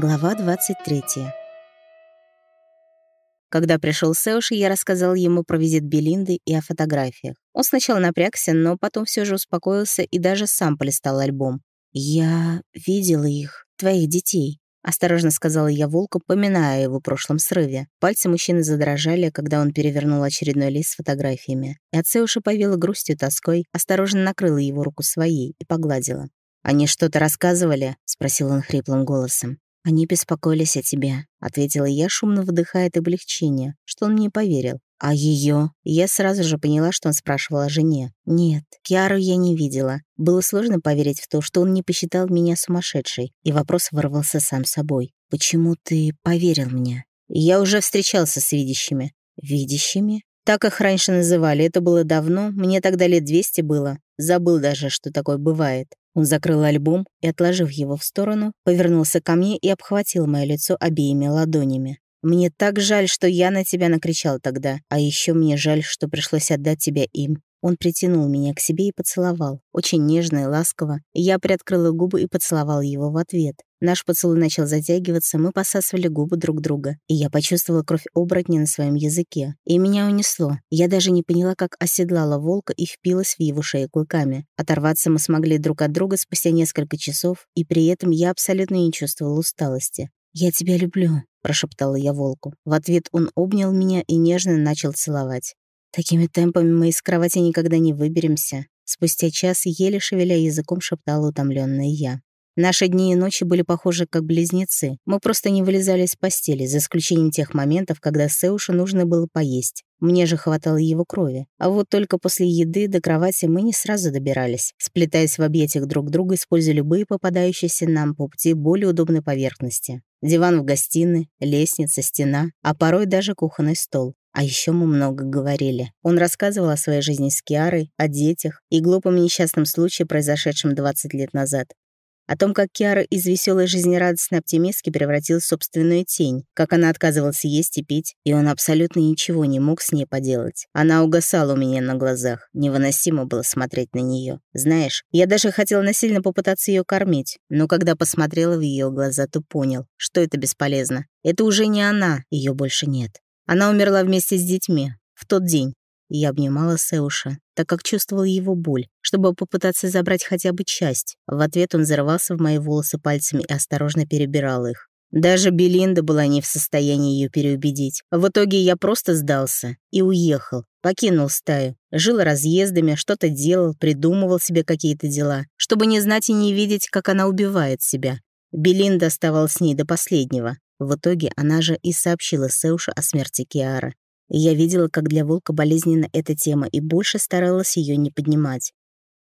Глава 23. Когда пришел Сэуши, я рассказал ему про визит Белинды и о фотографиях. Он сначала напрягся, но потом все же успокоился и даже сам полистал альбом. «Я видела их, твоих детей», — осторожно сказала я волку, поминая о его прошлом срыве. Пальцы мужчины задрожали, когда он перевернул очередной лист с фотографиями. И от Сэуши повела грустью тоской, осторожно накрыла его руку своей и погладила. «Они что-то рассказывали?» — спросил он хриплым голосом. «Они беспокоились о тебе», — ответила я, шумно выдыхая от облегчения, что он мне поверил. «А ее? Я сразу же поняла, что он спрашивал о жене. Нет, Киару я не видела. Было сложно поверить в то, что он не посчитал меня сумасшедшей, и вопрос вырвался сам собой. «Почему ты поверил мне?» «Я уже встречался с видящими». «Видящими?» Так их раньше называли, это было давно, мне тогда лет 200 было. Забыл даже, что такое бывает. Он закрыл альбом и, отложив его в сторону, повернулся ко мне и обхватил мое лицо обеими ладонями. «Мне так жаль, что я на тебя накричал тогда, а еще мне жаль, что пришлось отдать тебя им. Он притянул меня к себе и поцеловал, очень нежно и ласково, я приоткрыла губы и поцеловал его в ответ. Наш поцелуй начал затягиваться, мы посасывали губы друг друга, и я почувствовала кровь оборотня на своем языке. И меня унесло. Я даже не поняла, как оседлала волка и впилась в его шею клыками. Оторваться мы смогли друг от друга спустя несколько часов, и при этом я абсолютно не чувствовала усталости. «Я тебя люблю», — прошептала я волку. В ответ он обнял меня и нежно начал целовать. Такими темпами мы из кровати никогда не выберемся. Спустя час, еле шевеля языком, шептала утомленная я. Наши дни и ночи были похожи как близнецы. Мы просто не вылезали из постели, за исключением тех моментов, когда Сеушу нужно было поесть. Мне же хватало его крови. А вот только после еды до кровати мы не сразу добирались, сплетаясь в объятиях друг друга, используя любые попадающиеся нам по пути более удобной поверхности. Диван в гостиной, лестница, стена, а порой даже кухонный стол. А еще мы много говорили. Он рассказывал о своей жизни с Киарой, о детях и глупом несчастном случае, произошедшем 20 лет назад. О том, как Киара из веселой жизнерадостной оптимистки превратилась в собственную тень, как она отказывалась есть и пить, и он абсолютно ничего не мог с ней поделать. Она угасала у меня на глазах, невыносимо было смотреть на нее. Знаешь, я даже хотела насильно попытаться ее кормить, но когда посмотрела в ее глаза, то понял, что это бесполезно. Это уже не она, ее больше нет. Она умерла вместе с детьми. В тот день. Я обнимала Сеуша, так как чувствовала его боль, чтобы попытаться забрать хотя бы часть. В ответ он зарывался в мои волосы пальцами и осторожно перебирал их. Даже Белинда была не в состоянии ее переубедить. В итоге я просто сдался и уехал. Покинул стаю. Жил разъездами, что-то делал, придумывал себе какие-то дела, чтобы не знать и не видеть, как она убивает себя. Белинда оставалась с ней до последнего. В итоге она же и сообщила Сеушу о смерти Киары. Я видела, как для волка болезненна эта тема, и больше старалась ее не поднимать.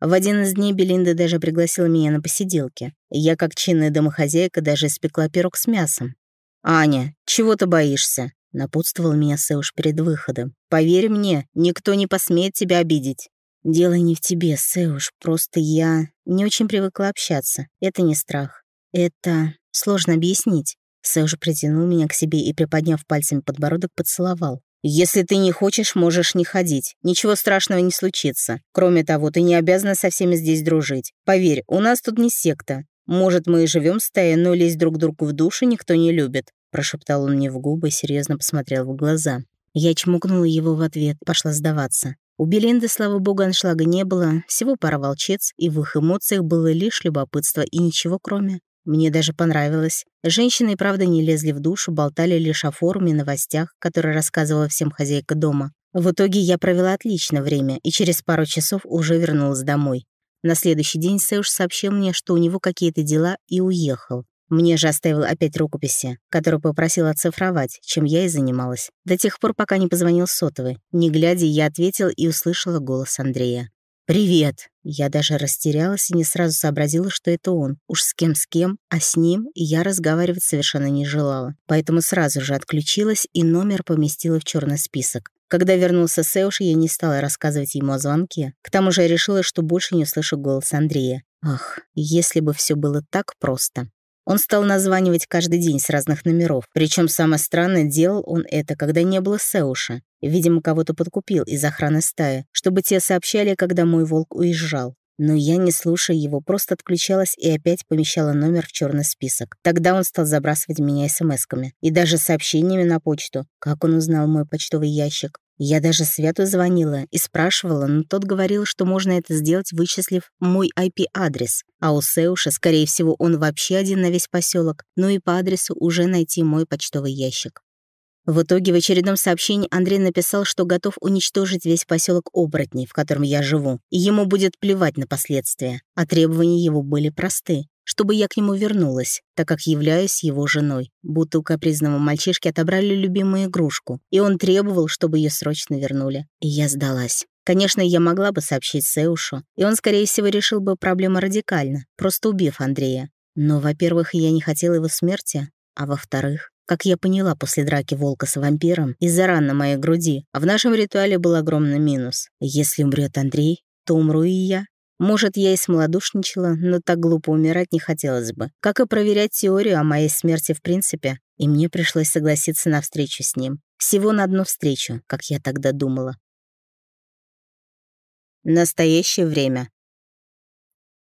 В один из дней Белинда даже пригласила меня на посиделки. Я, как чинная домохозяйка, даже испекла пирог с мясом. «Аня, чего ты боишься?» — напутствовал меня Сеуш перед выходом. «Поверь мне, никто не посмеет тебя обидеть». «Дело не в тебе, Сеуш, просто я не очень привыкла общаться. Это не страх. Это сложно объяснить. Сэуж притянул меня к себе и, приподняв пальцами подбородок, поцеловал. «Если ты не хочешь, можешь не ходить. Ничего страшного не случится. Кроме того, ты не обязана со всеми здесь дружить. Поверь, у нас тут не секта. Может, мы и живем в стае, но лезть друг другу в душу никто не любит», прошептал он мне в губы и серьезно посмотрел в глаза. Я чмокнула его в ответ, пошла сдаваться. У Белинды, слава богу, аншлага не было, всего пара волчец, и в их эмоциях было лишь любопытство и ничего кроме. Мне даже понравилось. Женщины, правда, не лезли в душу, болтали лишь о форуме, новостях, которые рассказывала всем хозяйка дома. В итоге я провела отлично время и через пару часов уже вернулась домой. На следующий день Сэуш сообщил мне, что у него какие-то дела, и уехал. Мне же оставил опять рукописи, которую попросил оцифровать, чем я и занималась. До тех пор, пока не позвонил сотовый. Не глядя, я ответила и услышала голос Андрея. «Привет!» Я даже растерялась и не сразу сообразила, что это он. Уж с кем с кем, а с ним я разговаривать совершенно не желала. Поэтому сразу же отключилась и номер поместила в черный список. Когда вернулся Сеуш, я не стала рассказывать ему о звонке. К тому же я решила, что больше не услышу голос Андрея. Ах, если бы все было так просто. Он стал названивать каждый день с разных номеров. Причем самое странное, делал он это, когда не было Сеуша. Видимо, кого-то подкупил из охраны стаи, чтобы те сообщали, когда мой волк уезжал. Но я, не слушая его, просто отключалась и опять помещала номер в черный список. Тогда он стал забрасывать меня смс-ками и даже сообщениями на почту. Как он узнал мой почтовый ящик? Я даже Свету звонила и спрашивала, но тот говорил, что можно это сделать, вычислив мой IP-адрес. А у Сеуша, скорее всего, он вообще один на весь поселок, но и по адресу уже найти мой почтовый ящик. В итоге в очередном сообщении Андрей написал, что готов уничтожить весь поселок оборотней, в котором я живу, и ему будет плевать на последствия. А требования его были просты чтобы я к нему вернулась, так как являюсь его женой. Будто у капризного мальчишки отобрали любимую игрушку, и он требовал, чтобы ее срочно вернули. И я сдалась. Конечно, я могла бы сообщить Сеушу, и он, скорее всего, решил бы проблему радикально, просто убив Андрея. Но, во-первых, я не хотела его смерти, а во-вторых, как я поняла после драки волка с вампиром из-за ран на моей груди, а в нашем ритуале был огромный минус. Если умрет Андрей, то умру и я. Может, я и смолодушничала, но так глупо умирать не хотелось бы. Как и проверять теорию о моей смерти в принципе. И мне пришлось согласиться на встречу с ним. Всего на одну встречу, как я тогда думала. Настоящее время.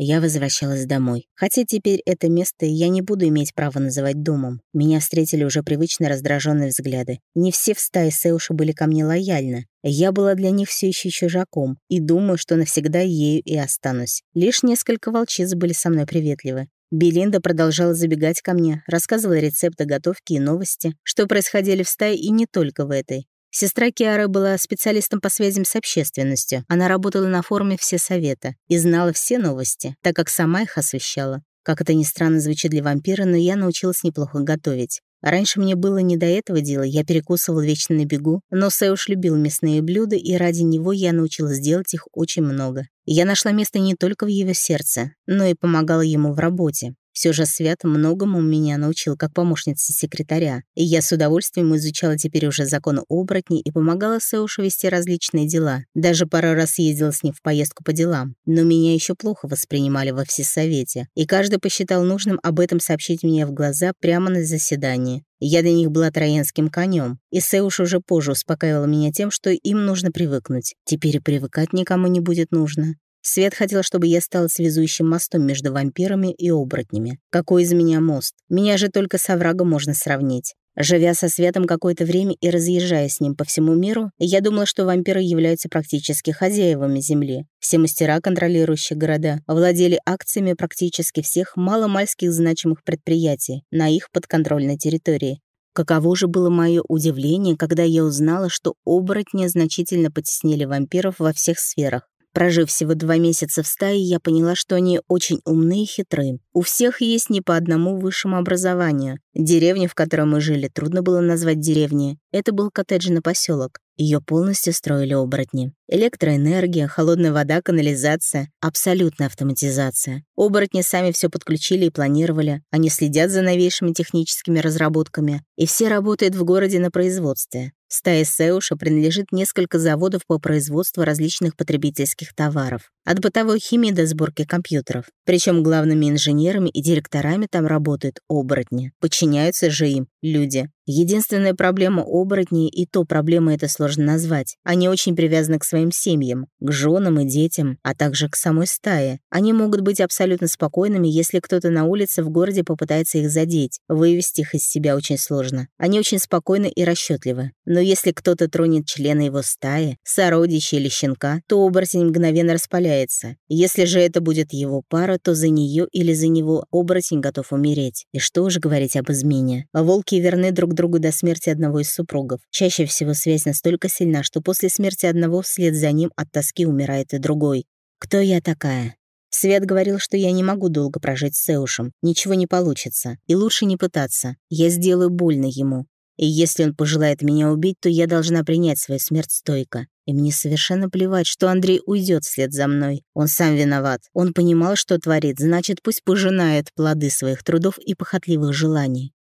Я возвращалась домой. Хотя теперь это место я не буду иметь права называть домом. Меня встретили уже привычно раздраженные взгляды. Не все в стае Сеуши были ко мне лояльны. Я была для них все еще чужаком, и думаю, что навсегда ею и останусь. Лишь несколько волчиц были со мной приветливы. Белинда продолжала забегать ко мне, рассказывала рецепты готовки и новости, что происходили в стае и не только в этой. Сестра Киары была специалистом по связям с общественностью. Она работала на форуме «Все советы» и знала все новости, так как сама их освещала. Как это ни странно звучит для вампира, но я научилась неплохо готовить. Раньше мне было не до этого дела, я перекусывала вечно на бегу, но Сэуш любил мясные блюда, и ради него я научилась делать их очень много. Я нашла место не только в его сердце, но и помогала ему в работе. Все же Свят многому меня научил как помощница секретаря, и я с удовольствием изучала теперь уже закон оборотней и помогала Сеушу вести различные дела. Даже пару раз ездила с ним в поездку по делам. Но меня еще плохо воспринимали во всесовете, и каждый посчитал нужным об этом сообщить мне в глаза прямо на заседании. Я для них была троянским конем, и Сеуш уже позже успокаивала меня тем, что им нужно привыкнуть. Теперь привыкать никому не будет нужно. Свет хотел, чтобы я стала связующим мостом между вампирами и оборотнями. Какой из меня мост? Меня же только с оврагом можно сравнить. Живя со Светом какое-то время и разъезжая с ним по всему миру, я думала, что вампиры являются практически хозяевами Земли. Все мастера, контролирующие города, владели акциями практически всех маломальских значимых предприятий на их подконтрольной территории. Каково же было мое удивление, когда я узнала, что оборотни значительно потеснили вампиров во всех сферах. Прожив всего два месяца в стае, я поняла, что они очень умны и хитры. У всех есть не по одному высшему образованию. Деревню, в которой мы жили, трудно было назвать деревней. Это был коттеджный поселок. Ее полностью строили оборотни. Электроэнергия, холодная вода, канализация, абсолютная автоматизация. Оборотни сами все подключили и планировали. Они следят за новейшими техническими разработками. И все работают в городе на производстве. Стае Сеуша принадлежит несколько заводов по производству различных потребительских товаров. От бытовой химии до сборки компьютеров. Причем главными инженерами и директорами там работают оборотни. Подчиняются же им люди. Единственная проблема оборотней, и то проблема это сложно назвать, они очень привязаны к своим семьям, к женам и детям, а также к самой стае. Они могут быть абсолютно спокойными, если кто-то на улице в городе попытается их задеть. Вывести их из себя очень сложно. Они очень спокойны и расчетливы. Но если кто-то тронет члена его стаи, сородича или щенка, то оборотень мгновенно распаляется. Если же это будет его пара, то за нее или за него оборотень готов умереть. И что уж говорить об измене. Волки верны друг другу до смерти одного из супругов. Чаще всего связь настолько сильна, что после смерти одного вслед за ним от тоски умирает и другой. Кто я такая? Свет говорил, что я не могу долго прожить с Сеушем, ничего не получится, и лучше не пытаться. Я сделаю больно ему. И если он пожелает меня убить, то я должна принять свою смерть стойко. И мне совершенно плевать, что Андрей уйдет вслед за мной. Он сам виноват. Он понимал, что творит, значит, пусть пожинает плоды своих трудов и похотливых желаний.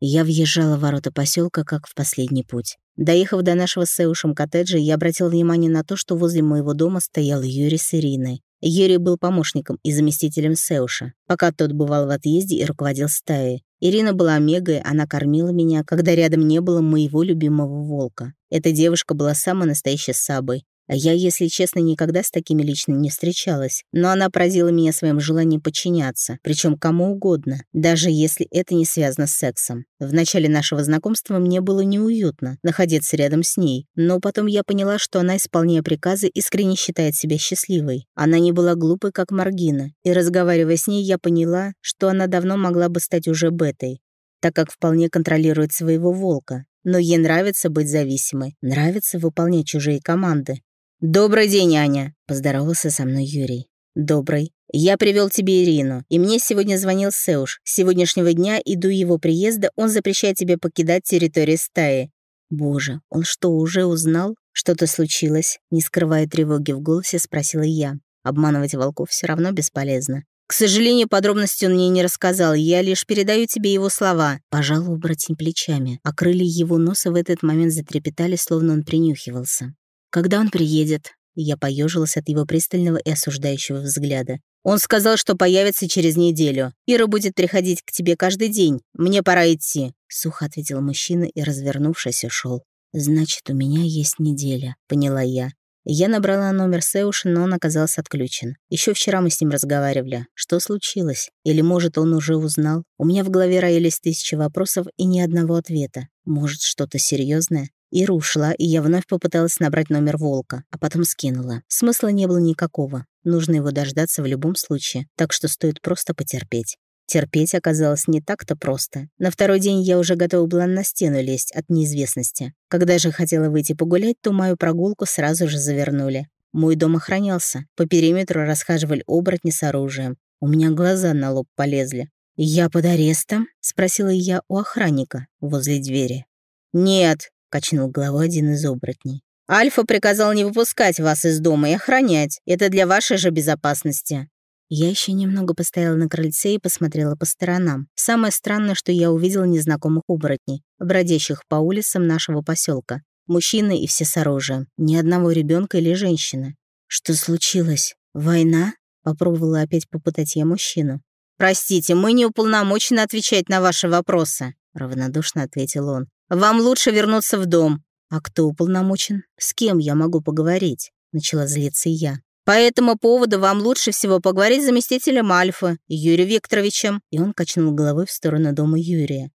Я въезжала в ворота поселка, как в последний путь. Доехав до нашего с Сеушем коттеджа, я обратил внимание на то, что возле моего дома стоял Юрий с Ириной. Юрий был помощником и заместителем Сеуша, пока тот бывал в отъезде и руководил стаей. Ирина была мегой, она кормила меня, когда рядом не было моего любимого волка. Эта девушка была самой настоящей сабой. Я, если честно, никогда с такими лично не встречалась, но она поразила меня своим желанием подчиняться, причем кому угодно, даже если это не связано с сексом. В начале нашего знакомства мне было неуютно находиться рядом с ней, но потом я поняла, что она, исполняя приказы, искренне считает себя счастливой. Она не была глупой, как Маргина, и разговаривая с ней, я поняла, что она давно могла бы стать уже бетой, так как вполне контролирует своего волка. Но ей нравится быть зависимой, нравится выполнять чужие команды. «Добрый день, Аня!» — поздоровался со мной Юрий. «Добрый. Я привел тебе Ирину, и мне сегодня звонил Сеуш. С сегодняшнего дня и до его приезда он запрещает тебе покидать территорию стаи». «Боже, он что, уже узнал? Что-то случилось?» Не скрывая тревоги в голосе, спросила я. Обманывать волков все равно бесполезно. «К сожалению, подробности он мне не рассказал, я лишь передаю тебе его слова». Пожал оборотень плечами, а крылья его носа в этот момент затрепетали, словно он принюхивался. «Когда он приедет?» Я поежилась от его пристального и осуждающего взгляда. «Он сказал, что появится через неделю. Ира будет приходить к тебе каждый день. Мне пора идти», — сухо ответил мужчина и, развернувшись, ушел. «Значит, у меня есть неделя», — поняла я. Я набрала номер Сеуша, но он оказался отключен. Еще вчера мы с ним разговаривали. Что случилось? Или, может, он уже узнал? У меня в голове роились тысячи вопросов и ни одного ответа. Может, что-то серьезное? Ира ушла, и я вновь попыталась набрать номер Волка, а потом скинула. Смысла не было никакого. Нужно его дождаться в любом случае, так что стоит просто потерпеть. Терпеть оказалось не так-то просто. На второй день я уже готова была на стену лезть от неизвестности. Когда же хотела выйти погулять, то мою прогулку сразу же завернули. Мой дом охранялся. По периметру расхаживали оборотни с оружием. У меня глаза на лоб полезли. «Я под арестом?» — спросила я у охранника возле двери. «Нет», качнул головой один из оборотней. «Альфа приказал не выпускать вас из дома и охранять. Это для вашей же безопасности». Я еще немного постояла на крыльце и посмотрела по сторонам. Самое странное, что я увидела незнакомых оборотней, бродящих по улицам нашего поселка. Мужчины и все с оружием. Ни одного ребенка или женщины. «Что случилось? Война?» Попробовала опять попытать я мужчину. «Простите, мы не уполномочены отвечать на ваши вопросы», равнодушно ответил он. Вам лучше вернуться в дом». «А кто уполномочен? С кем я могу поговорить?» Начала злиться я. «По этому поводу вам лучше всего поговорить с заместителем Альфа, Юрием Викторовичем». И он качнул головой в сторону дома Юрия.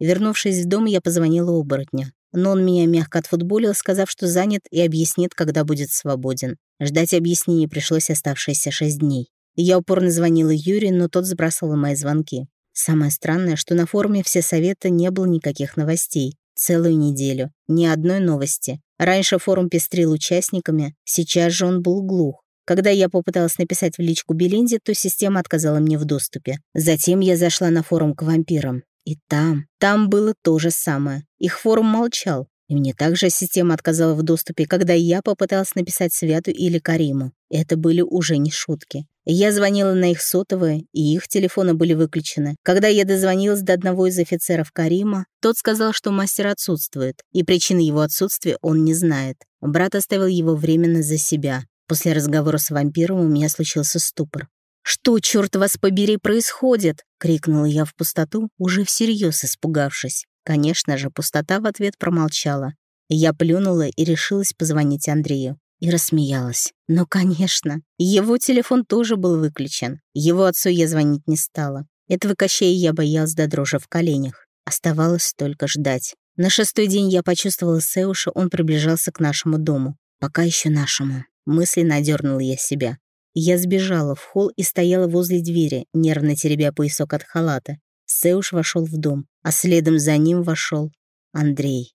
Вернувшись в дом, я позвонила оборотня. Но он меня мягко отфутболил, сказав, что занят и объяснит, когда будет свободен. Ждать объяснений пришлось оставшиеся шесть дней. Я упорно звонила Юрию, но тот сбрасывал мои звонки. Самое странное, что на форуме все совета не было никаких новостей. Целую неделю. Ни одной новости. Раньше форум пестрил участниками, сейчас же он был глух. Когда я попыталась написать в личку Белинде, то система отказала мне в доступе. Затем я зашла на форум к вампирам. И там, там было то же самое. Их форум молчал. И мне также система отказала в доступе, когда я попыталась написать Святу или Кариму. Это были уже не шутки. Я звонила на их сотовые, и их телефоны были выключены. Когда я дозвонилась до одного из офицеров Карима, тот сказал, что мастер отсутствует, и причины его отсутствия он не знает. Брат оставил его временно за себя. После разговора с вампиром у меня случился ступор. «Что, черт вас побери, происходит?» — крикнула я в пустоту, уже всерьез испугавшись. Конечно же, пустота в ответ промолчала. Я плюнула и решилась позвонить Андрею. И рассмеялась. Но, конечно, его телефон тоже был выключен. Его отцу я звонить не стала. Этого кощея я боялась до дрожи в коленях. Оставалось только ждать. На шестой день я почувствовала Сеуша, он приближался к нашему дому. Пока еще нашему. Мысленно дернула я себя. Я сбежала в холл и стояла возле двери, нервно теребя поясок от халата. Сеуш вошел в дом, а следом за ним вошел Андрей.